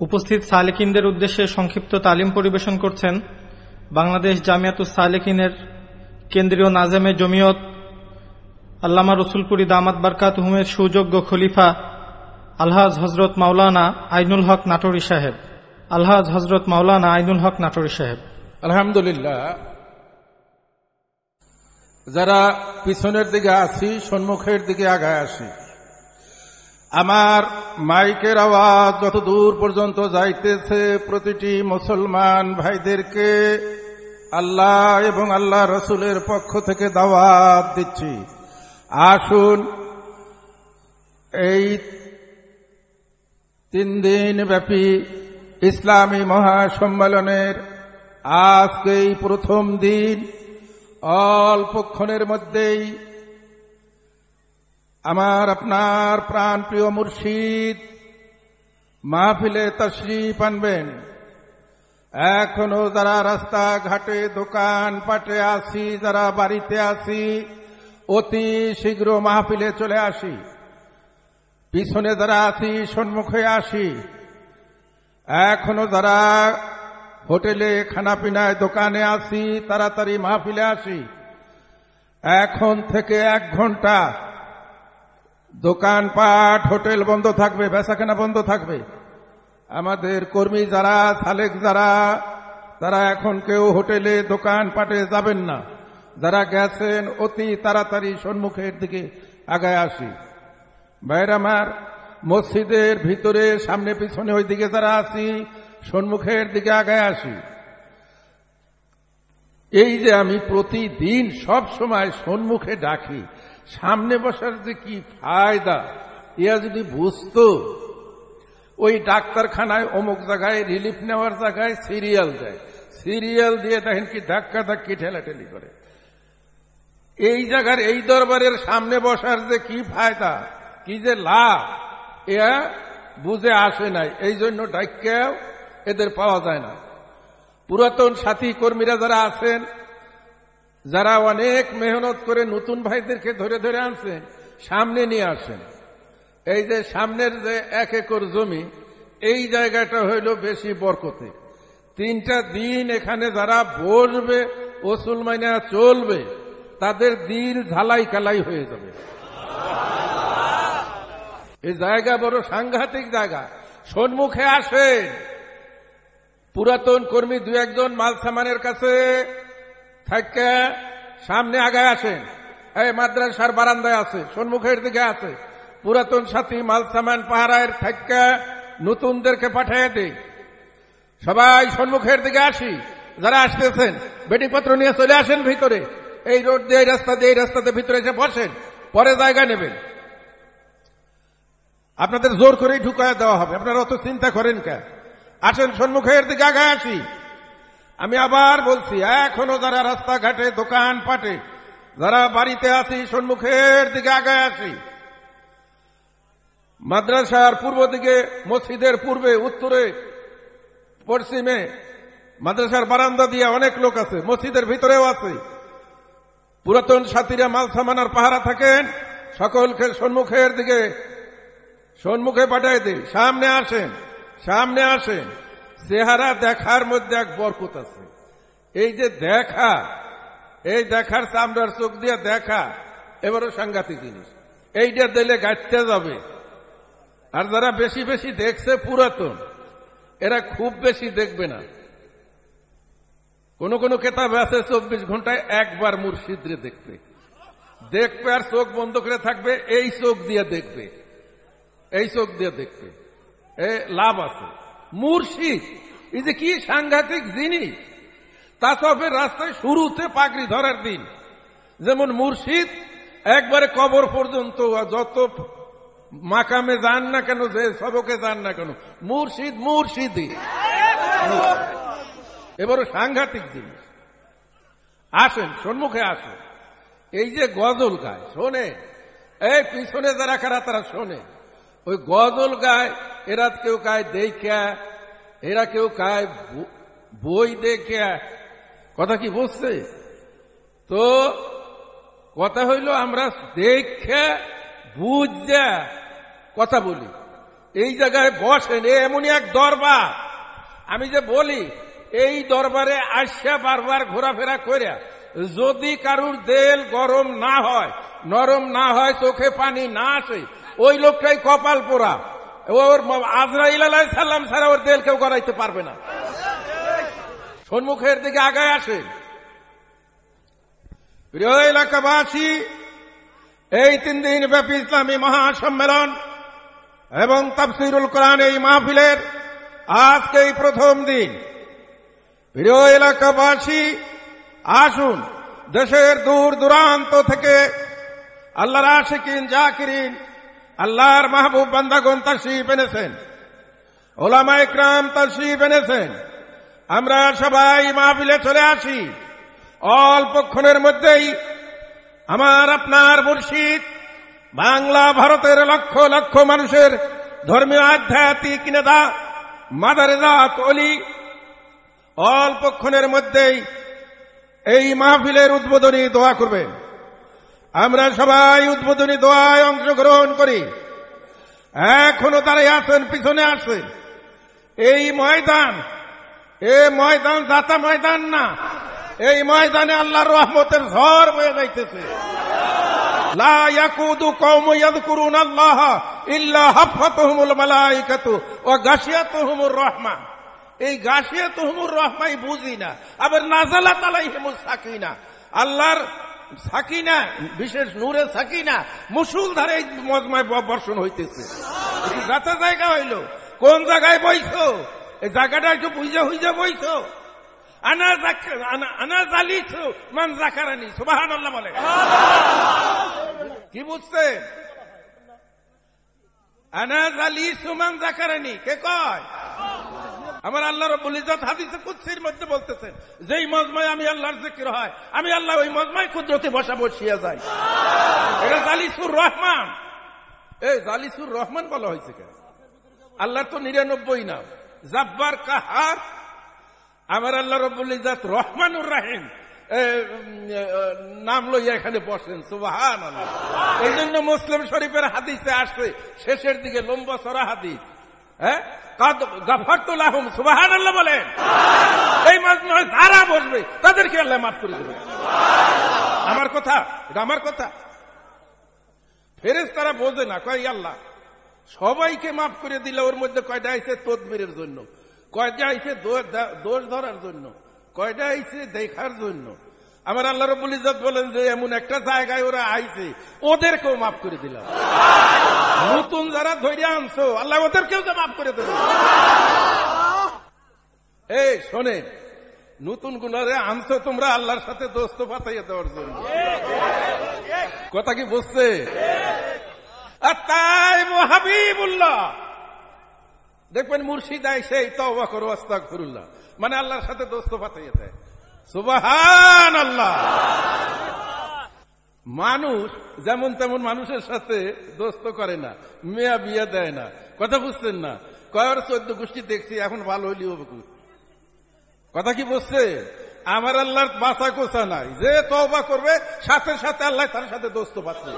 উপস্থিত সালেকিনদের উদ্দেশ্যে সংক্ষিপ্ত তালিম পরিবেশন করছেন বাংলাদেশ জামিয়াতুস সালেকিনের কেন্দ্রীয় নাজেমে জমিয়ত আল্লামা রসুলপুরি দামাত বারকাত হুমের সুযোগ্য খলিফা আলহাজ হজরত মাওলানা আইনুল হক নাটোরি সাহেব। আলহাজ হজরত মাওলানা আইনুল হক নাটোরি সাহেব। আলহামদুলিল্লাহ, যারা পিছনের দিকে আছি, সম্মুখের দিকে আগায় আসি আমার মাইকের আওয়াজ যত দূর পর্যন্ত যাইতেছে, প্রতিটি মুসলমান ভাইদেরকে আল্লাহ এবং আল্লাহ রসুলের পক্ষ থেকে দাওয়াত দিচ্ছি। আসুন, এই তিন দিন ব্যাপী ইসলামী মহাসম্মেলনের আজকেই প্রথম দিন। অল্পক্ষণের মধ্যেই আমার আপনার প্রাণ প্রিয় মুর্শিদ, মাহফিলে তশরিফ আনবেন। এখনও যারা রাস্তাঘাটে দোকান পাটে আসি যারা বাড়িতে আসি অতি শীঘ্র মাহফিলে চলে আসি। পিছনে যারা আসি সম্মুখে আসি। এখনও যারা হোটেলে খানাপিনায় দোকানে আসি তাড়াতাড়ি মাহফিলে আসি। এখন থেকে এক ঘণ্টা দোকানপাট হোটেল বন্ধ থাকবে, বেচাকেনা বন্ধ থাকবে। আমাদের কর্মী যারা, সালেক যারা, তারা এখন কেউ হোটেলে দোকানপাটে যাবেন না। যারা গেছেন, অতি তাড়াতাড়ি সম্মুখের দিকে আগায় আসি। বাইরে আমার, মসজিদের ভিতরে, সামনে পিছনে ওই দিকে যারা আসি সম্মুখের দিকে আগায় আসি। এই যে আমি প্রতিদিন সব সময় সম্মুখে ডাকি সামনে বসার যে কি ফায়দা? ইয়া যদি বুঝতো, ওই ডাক্তারখানায় অমুক জায়গায় রিলিফ নেওয়ার জায়গায় সিরিয়াল দেয়। সিরিয়াল দিয়ে দেখেন কি ধাক্কা ধাক্কি ঠেলাঠেলি করে। এই জায়গার, এই দরবারের সামনে বসার যে কি ফায়দা? কি যে লাভ? এ বুঝে আসে নাই। এই জন্য ডাক্যাও এদের পাওয়া যায় না। পুরাতন সাথী কর্মীরা যারা আছেন যারা অনেক মেহনত করে নতুন ভাইদেরকে ধরে ধরে আনছেন, সামনে নিয়ে আসেন। এই যে সামনের যে এক একর জমি, এই জায়গাটা হইল বেশি বরকতে। তিনটা দিন এখানে যারা বসবে, ওসুল মাইনা চলবে, তাদের দিন ঝালাই কালাই হয়ে যাবে। এই জায়গা বড় সাংঘাতিক জায়গা। সম্মুখে আসে পুরাতন কর্মী দু একজন মাল সামানের কাছে থাকে সামনে আগায় আসেন এই মাদ্রাসার বারান্দায় আছে সন্মুখের দিকে আছে। পুরাতন সাথী মাল সামান পাহারায়ের থাকে নতুনদেরকে পাঠিয়ে দেই। সবাই সন্মুখের দিকে আসি। যারা আসতেছেন, বেটিপত্র নিয়ে চলে আসেন ভিতরে। এই রোড দিয়ে রাস্তা দিয়ে, এই রাস্তাতে ভিতরে এসে বসেন, পরে জায়গা নেবেন। আপনাদের জোর করেই ঢুকায় দেওয়া হবে। আপনারা অত চিন্তা করেন কে? আসেন সন্মুখের দিকে আগায় আসি। আমি আবার বলছি, এখনও যারা রাস্তাঘাটে দোকান পাটে যারা বাড়িতে আসি সন্মুখের দিকে আগায় আসি মাদ্রাসার পূর্ব দিকে, মসজিদের পূর্বে, উত্তরে, পশ্চিমে, মাদ্রাসার বারান্দা দিয়ে অনেক লোক আছে, মসজিদের ভিতরেও আছে। পুরাতন সাথীরা মাল সামানার পাহারা থাকেন, সকলকে সন্মুখের দিকে সন্মুখে পাঠাই দিই সামনে আসেন সামনে আসেন। চেহারা দেখার মধ্যে এক বরকত আছে। এই যে দেখা, এই দেখার চামড়ার চোখ দিয়ে দেখা, এবারও সাংঘাতিক জিনিস। এইটা দিলে গাইতে যাবে। আর যারা বেশি বেশি দেখছে পুরাতন, এরা খুব বেশি দেখবে না। কোন কোন কেতাব আছে চব্বিশ ঘন্টায় একবার মুর্শিদরে দেখবে দেখবে আর চোখ বন্ধ করে থাকবে, এই চোখ দিয়ে দেখবে। এই চোখ দিয়ে দেখবে। এ, লাভ আছে। মুর্শিদ। এই যে কি সাংঘাতিক জিনিস। তাসবের রাস্তায় শুরুতে পাগড়ি ধরার দিন। যেমন মুর্শিদ, একবারে কবর পর্যন্ত যত মাকামে যান না কেন, যে সবকে যান না কেন, মুর্শিদ মুর্শিদি। এবারও সাংঘাতিক জিনিস। আসেন, সম্মুখে আসেন। এই যে গজল গায় শোনে এই পিছনে যারা খারা তারা শোনে ওই গজল গায়, এরা কেউ গায় দেখা এরা কেউ গায় বই দেখে কথা কি বুঝছে? তো কথা হইল, আমরা দেখে বুঝা কথা বলি। এই জায়গায় বসেন এমনই এক দরবার। আমি যে বলি, এই দরবারে আসিয়া বারবার ঘোরাফেরা করিয়া যদি কারুর দেল গরম না হয়, নরম না হয়, চোখে পানি না আসে ওই লোকটাই কপাল পোড়া। ওর আজরাইল আলাহ সাল্লাম ছাড়া ওর দেল কেউ গড়াইতে পারবে না। সম্মুখের দিকে আগায় আসে। প্রিয় এলাকাবাসী, এই তিন দিন ব্যাপী ইসলামী মহাসম্মেলন এবং তাফসিরুল কোরআন এই মাহফিলের আজকে এই প্রথম দিন। প্রিয় এলাকাবাসী, আসুন, দেশের দূর দূরান্ত থেকে আল্লাহর আশিকিন, জাকিরিন আল্লাহর মাহবুব বান্দাগন তশরিফ এনেছেন ওলামা ইকরাম তশরিফ এনেছেন আমরা সবাই মাহফিলে চলে আসি। অল্পক্ষণের মধ্যেই আমার আপনার মুর্শিদ বাংলা ভারতের লক্ষ লক্ষ মানুষের ধর্মীয় আধ্যাত্মিক নেতা মাদারেদা অলি। অল্পক্ষণের মধ্যেই এই মাহফিলের উদ্বোধনী দোয়া করবেন। আমরা সবাই উদ্বোধনী দোয়ায় অংশগ্রহণ করি। এখনও তারাই আছেন, পিছনে আসেন এই ময়দান, এ ময়দান যাতা ময়দান না। এই ময়দানে আল্লাহর রহমতের ঝড় বয়ে যাইতেছে। এই রাহমাই বুঝি না, আবার সাকিনা। আল্লাহর সাকিনা, বিশেষ নূরে সাকিনা, মুসুল ধারে এই মজমায় বর্ষণ হইতেছে। যাতা জায়গা হইল। কোন জায়গায় বইছো? এই জায়গাটা একটু বুঝে হুইজে বইছো। আনা আনা জালিছু মান জাকারানি সুবাহান আল্লাহ বলে। কি বুঝছে আনা জালিছু মান জাকারানি, কে কয়? আমার আল্লাহ রব্বুল ইজাত হাদিসে কুৎসির মধ্যে বলতেছেন, যেই মজমায় আমি আল্লাহর জিকির হয়, আমি আল্লাহ ওই মজমায় কুদরতে বসা বসিয়া যাই। এটা জালিসুর রহমান। এই জালিসুর রহমান বলা হয়েছে কেন? আল্লাহ তো নিরানব্বই নাম। জাব্বার কাহার। আমার আল্লাহ রব্বুল ইজাত রহমানুর রাহিম। নাম লইয়া এখানে বসেন সুবাহান এই জন্য মুসলিম শরীফের হাদিসে আসছে শেষের দিকে লম্বা সরা হাদিস। হ্যাঁ? আল্লাহ এই বসবে, তাদেরকে মাফ করে দেবে আমার কথা আমার কথা। না আল্লাহ, সবাইকে মাফ করে দিলে ওর মধ্যে কয়টা আইছে তদবিরের জন্য? কয়টা আইছে দোষ ধরার জন্য? কয়টা আইছে দেখার জন্য? আমার আল্লাহ রবুল ইজত বলেন যে এমন একটা জায়গায় ওরা আইছে, ওদেরকেও মাফ করে দিলাম। নতুন যারা ধৈর্য আনছো, আল্লাহ ওদেরকেও যে মাফ করে দেবে। এই, শোনেন, নতুন গুলারে আনছো তোমরা আল্লাহর সাথে দোস্ত পাতাইয়া দেওয়ার জন্য। কথা কি বুঝছে? আর তাই মহাবিবুল্লাহ। দেখবেন মুর্শিদ আই সেই তবা করো আস্তাক মানে আল্লাহর সাথে দোস্ত পাতাইয়া দেয়। সুবাহান আল্লাহ মানুষ যেমন তেমন মানুষের সাথে দোস্ত করে না, মেয়া বিয়ে দেয় না। কথা বুঝছেন না? কয়ের চোদ্দ গোষ্ঠী দেখছি, এখন ভালো হইলি হবে কথা কি বুঝছে? আমার আল্লাহর বাসা কোসা নাই। যে তবা করবে, সাথে সাথে আল্লাহ তার সাথে দোস্ত পাচ্ছে।